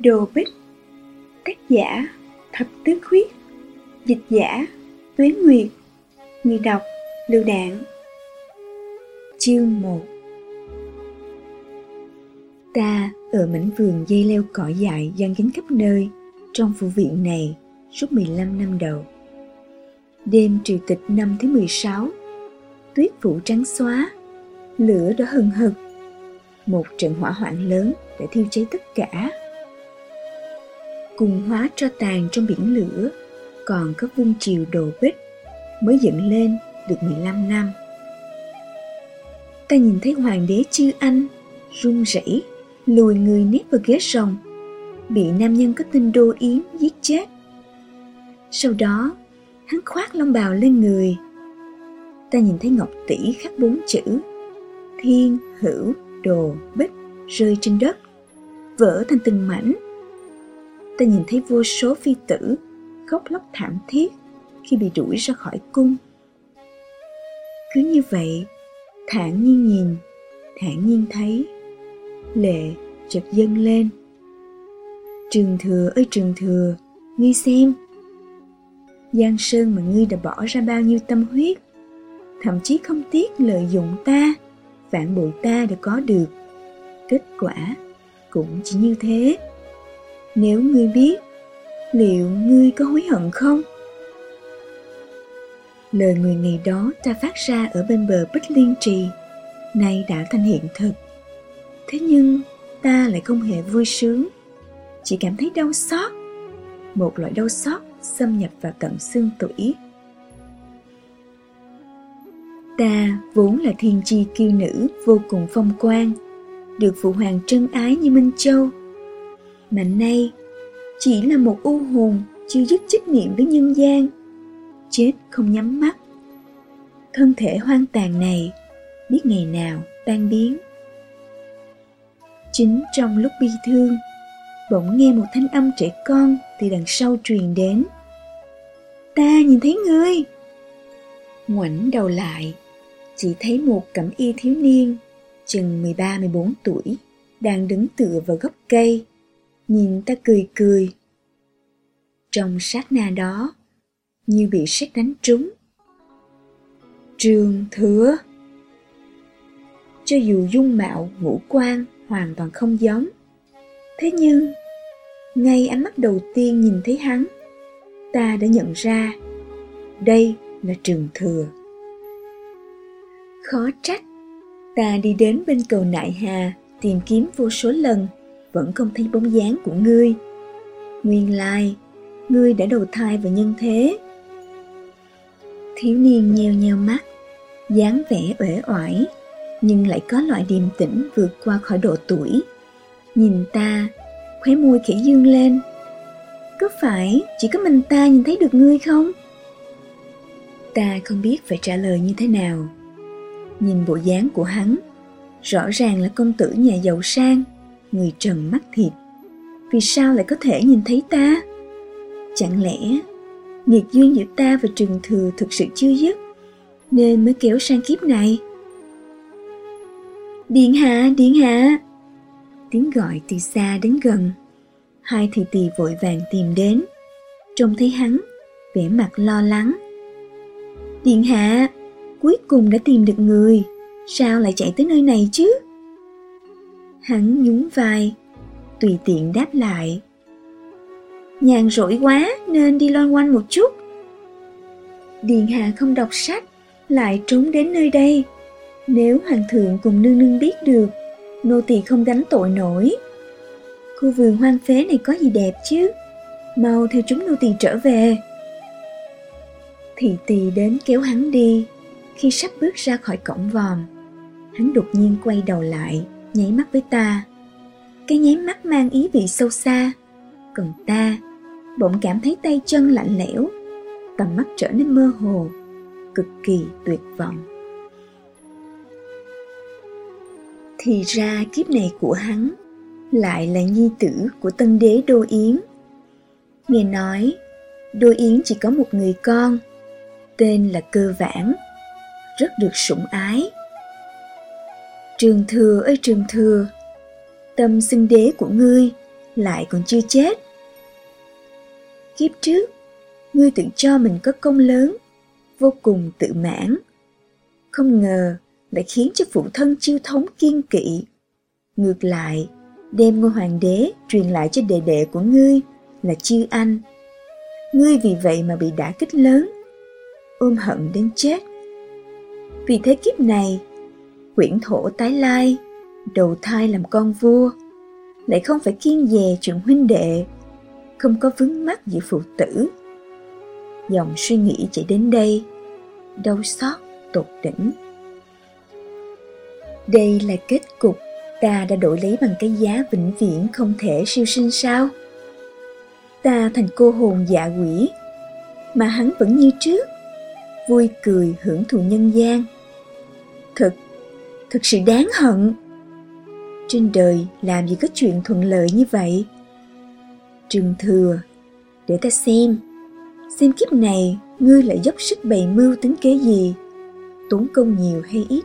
Đồ Bích, Tác giả Thập Tứ Khuyết, Dịch giả Tuế Nguyệt, Người đọc Lưu Đạn. Chương 1 Ta ở mảnh vườn dây leo cỏ dại giăng kính khắp nơi trong phủ viện này suốt 15 năm đầu. Đêm triều tịch năm thứ 16 Tuyết phủ trắng xóa, Lửa đã hừng hực. Một trận hỏa hoạn lớn đã thiêu cháy tất cả cùng hóa cho tàn trong biển lửa, còn có vương triều đồ bích mới dựng lên được 15 năm. Ta nhìn thấy hoàng đế chư anh run rẩy lùi người nép vào ghế rồng, bị nam nhân có tên Đô Yến giết chết. Sau đó, hắn khoác long bào lên người. Ta nhìn thấy ngọc tỷ khắc bốn chữ Thiên, hữu, đồ, bích rơi trên đất, vỡ thành từng mảnh ta nhìn thấy vô số phi tử khóc lóc thảm thiết khi bị đuổi ra khỏi cung. Cứ như vậy, thản nhiên nhìn, thản nhiên thấy, lệ chợt dâng lên. Trường thừa ơi trường thừa, ngươi xem. Giang Sơn mà ngươi đã bỏ ra bao nhiêu tâm huyết, thậm chí không tiếc lợi dụng ta, phản bội ta để có được. Kết quả cũng chỉ như thế. Nếu ngươi biết, liệu ngươi có hối hận không? Lời người ngày đó ta phát ra ở bên bờ Bích Liên Trì, nay đã thành hiện thực. Thế nhưng ta lại không hề vui sướng, chỉ cảm thấy đau xót. Một loại đau xót xâm nhập vào tận xương tủy. Ta vốn là thiên chi kiêu nữ vô cùng phong quang, được phụ hoàng trân ái như Minh Châu mà nay, chỉ là một u hồn chưa dứt trách nhiệm với nhân gian. Chết không nhắm mắt. Thân thể hoang tàn này biết ngày nào tan biến. Chính trong lúc bi thương, bỗng nghe một thanh âm trẻ con từ đằng sau truyền đến. Ta nhìn thấy ngươi ngoảnh đầu lại, chỉ thấy một cẩm y thiếu niên, chừng 13-14 tuổi, đang đứng tựa vào gốc cây nhìn ta cười cười. Trong sát na đó, như bị sét đánh trúng. Trường thừa Cho dù dung mạo, ngũ quan hoàn toàn không giống, thế nhưng, ngay ánh mắt đầu tiên nhìn thấy hắn, ta đã nhận ra đây là trường thừa. Khó trách, ta đi đến bên cầu Nại Hà tìm kiếm vô số lần vẫn không thấy bóng dáng của ngươi. Nguyên lai, ngươi đã đầu thai vào nhân thế. Thiếu niên nheo nheo mắt, dáng vẻ uể oải, nhưng lại có loại điềm tĩnh vượt qua khỏi độ tuổi. Nhìn ta, khóe môi khẽ dương lên. Có phải chỉ có mình ta nhìn thấy được ngươi không? Ta không biết phải trả lời như thế nào. Nhìn bộ dáng của hắn, rõ ràng là công tử nhà giàu sang, người trần mắt thịt vì sao lại có thể nhìn thấy ta? Chẳng lẽ nghiệt duyên giữa ta và trường thừa thực sự chưa dứt, nên mới kéo sang kiếp này? Điện hạ điện hạ. Tiếng gọi từ xa đến gần. Hai thị tỳ vội vàng tìm đến. Trông thấy hắn, vẻ mặt lo lắng. Điện hạ, cuối cùng đã tìm được người. Sao lại chạy tới nơi này chứ? Hắn nhún vai, tùy tiện đáp lại. Nhàn rỗi quá nên đi loanh quanh một chút. Điền hạ không đọc sách, lại trốn đến nơi đây. Nếu hoàng thượng cùng nương nương biết được, nô tỳ không gánh tội nổi. Khu vườn hoang phế này có gì đẹp chứ? Mau theo chúng nô tỳ trở về. Thị tỳ đến kéo hắn đi, khi sắp bước ra khỏi cổng vòm, hắn đột nhiên quay đầu lại, nháy mắt với ta. Cái nháy mắt mang ý vị sâu xa, còn ta bỗng cảm thấy tay chân lạnh lẽo, tầm mắt trở nên mơ hồ, cực kỳ tuyệt vọng. Thì ra kiếp này của hắn lại là nhi tử của tân đế Đô Yến. Nghe nói, Đô Yến chỉ có một người con, tên là Cơ Vãn, rất được sủng ái Trường thừa ơi trường thừa, tâm xưng đế của ngươi lại còn chưa chết. Kiếp trước, ngươi tự cho mình có công lớn, vô cùng tự mãn. Không ngờ lại khiến cho phụ thân chiêu thống kiên kỵ. Ngược lại, đem ngôi hoàng đế truyền lại cho đệ đệ của ngươi là chiêu anh. Ngươi vì vậy mà bị đả kích lớn, ôm hận đến chết. Vì thế kiếp này, quyển thổ tái lai, đầu thai làm con vua, lại không phải kiên dè chuyện huynh đệ, không có vướng mắc giữa phụ tử. Dòng suy nghĩ chạy đến đây, đau xót tột đỉnh. Đây là kết cục ta đã đổi lấy bằng cái giá vĩnh viễn không thể siêu sinh sao? Ta thành cô hồn dạ quỷ, mà hắn vẫn như trước, vui cười hưởng thụ nhân gian. Thật, thật sự đáng hận. Trên đời làm gì có chuyện thuận lợi như vậy? Trừng thừa, để ta xem, xem kiếp này ngươi lại dốc sức bày mưu tính kế gì, tốn công nhiều hay ít.